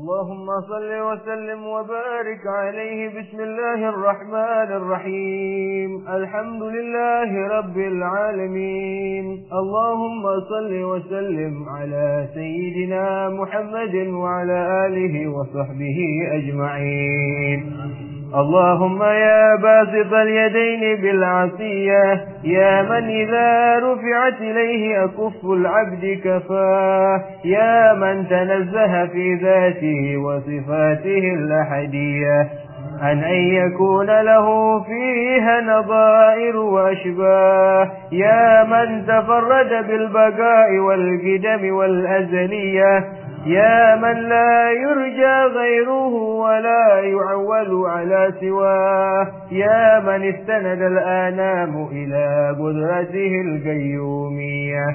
اللهم صل وسلم وبارك عليه بسم الله الرحمن الرحيم. الحمد لله رب العالمين. اللهم صل وسلم على سيدنا محمد وعلى آله وصحبه أجمعين. اللهم يا باسط اليدين بالعصية يا من إذا رفعت إليه أكف العبد كفاه يا من تنزه في ذاته وصفاته الأحدية. عن أن يكون له فيها نظائر وأشباه يا من تفرد بالبقاء والقدم والأزلية. يا من لا يرجى غيره ولا يعول على سواه. يا من استند الآنام إلى قدرته القيومية.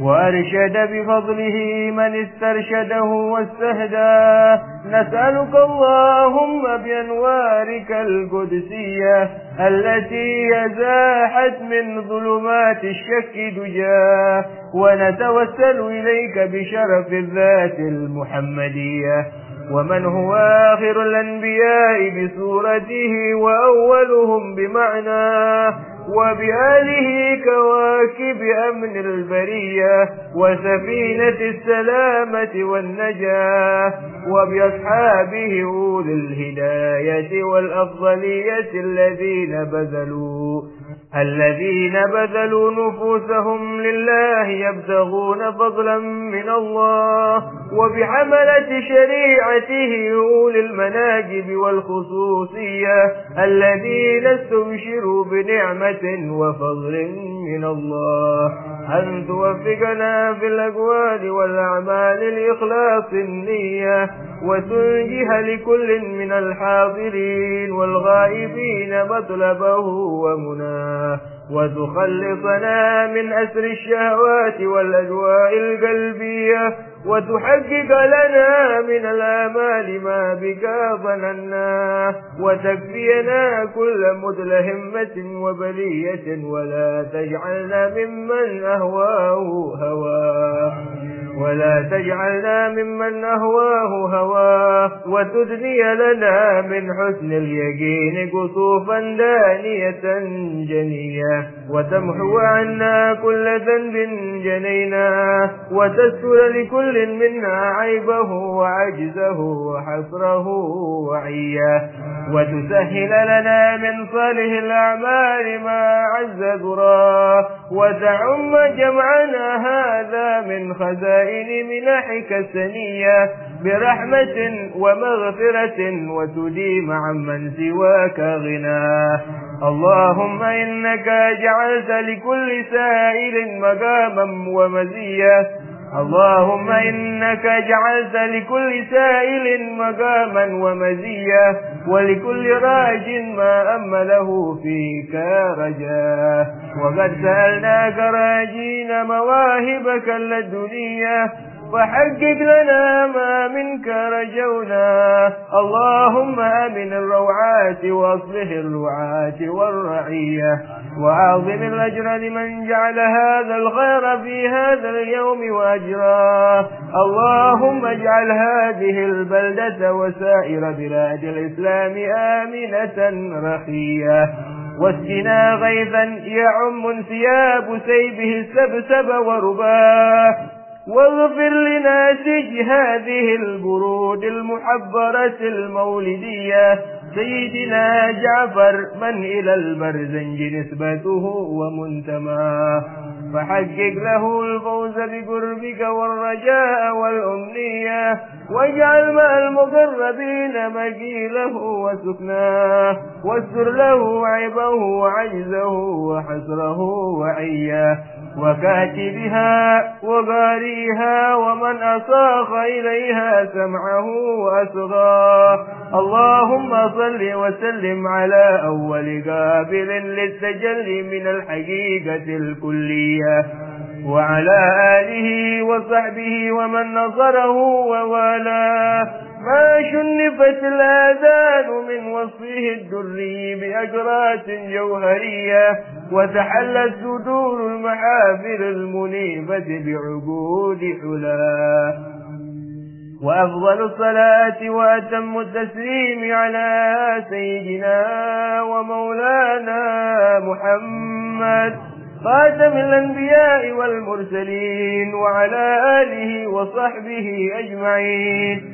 وأرشد بفضله من استرشده واستهداه نسألك اللهم بأنوارك القدسية التي يزاحت من ظلمات الشك دجاه ونتوسل إليك بشرف الذات المحمدية. ومن هو آخر الأنبياء بصورته وأولهم بمعناه وبآله كواكب أمن البرية وسفينة السلامة والنجاة وبأصحابه أولي الهداية والأفضلية الذين بذلوا الذين بذلوا نفوسهم لله يبتغون فضلا من الله وبحملة شريعته أولي المناجب والخصوصية الذين استبشروا بنعمة وفضل من الله. أن توفقنا في الأقوال والأعمال الإخلاص النية؟ وتنجه لكل من الحاضرين والغائبين مطلبه ومناه. وتخلصنا من أسر الشهوات والأجواء القلبية وتحقق لنا من الآمال ما بك ظننا وتكفينا كل مدلهمة وبلية ولا تجعلنا ممن أهواه هواه. ولا تجعلنا ممن أهواه هواه. وتدني لنا من حسن اليقين قصوفا دانية جنية. وتمحو عنا كل ذنب جنينا وتستر لكل منا عيبه وعجزه وحصره وعيه وتسهل لنا من صالح الأعمال ما عز ذراه. وتعم جمعنا هذا من خزائن منحك السنية. برحمة ومغفرة وتديم عمن سواك غناه اللهم إنك جعلت لكل سائل مقاما ومزية اللهم إنك جعلت لكل سائل مقاما ومزية ولكل راج ما أمله فيك رجاه وقد سألناك راجين مواهبك اللدنية فحقق لنا ما منك رجونا. اللهم آمن الروعات وأصلح الرعاة والرعية. وأعظم الأجر لمن جعل هذا الخير في هذا اليوم وأجراه اللهم اجعل هذه البلدة وسائر بلاد الإسلام آمنة رخية. واسقنا غيثا يعم انسياب سيبه السبسب ورباه واغفر لناسج هذه البرود المحبرة المولدية. سيدنا جعفر من إلى البرزنج نسبته ومنتماه فحقق له الفوز بقربك والرجاء والأمنية. واجعل مع المقربين مجيله وسكناه واستر له عيبه وعجزه وحسره وعيه. وكاتبها وباريها ومن أصاخ إليها سمعه وأسغاه اللهم صل وسلم على أول قابل للتجلي من الحقيقة الكلية. وعلى آله وصحبه ومن نصره ووالاه. ما شنفت الآذان من وصفه الدري بأجرات جوهرية. وتحلت صدور المحافل المنيبة بعقود حلاه وأفضل الصلاة وأتم التسليم على سيدنا ومولانا محمد خاتم الأنبياء والمرسلين وعلى آله وصحبه أجمعين.